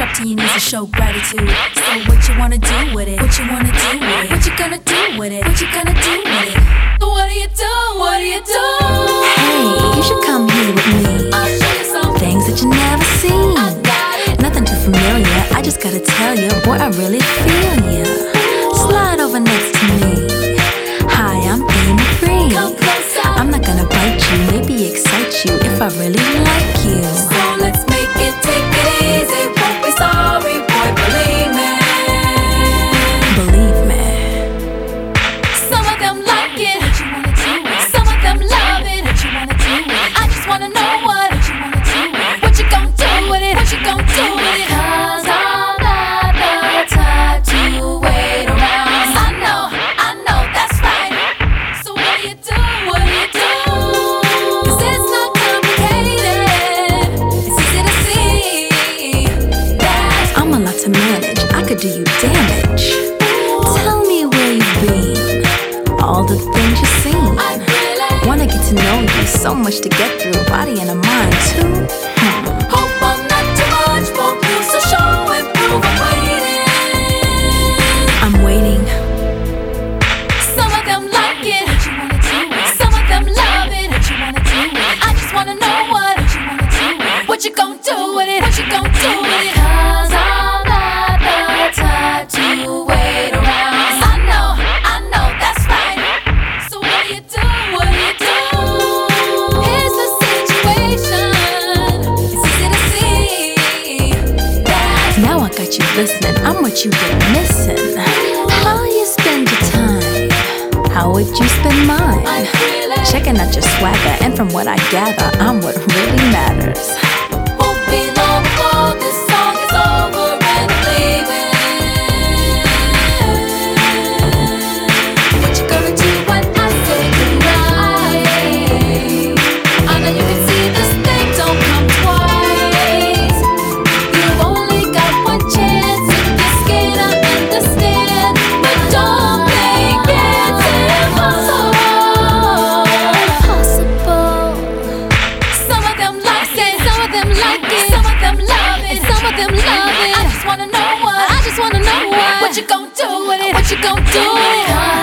to show gratitude. So what you wanna do with it? What you wanna do with it? What you gonna do with it? What you gonna do with it? What do you do? What do you do? Hey, you should come here with me. You Things that you never seen. Nothing too familiar. I just gotta tell you, boy, I really feel ya. I'm a lot to manage. I could do you damage. Tell me where you've been. All the things you've seen. Wanna get to know you, so much to get through, body and a mind too. Hmm. Hope I'm not too much for you, so show and prove I'm waiting. I'm waiting. Some of them like it. What you wanna do? Some of them love it. What you wanna do? I just wanna know what. What you wanna do? What you gon' do with it? What you gon' do with it? Got you listening. I'm what you've been missing. How you spend your time? How would you spend mine? Checking out your swagger, and from what I gather, I'm what really matters. Wanna know what. What you gon' do with it? What you gon' do with it?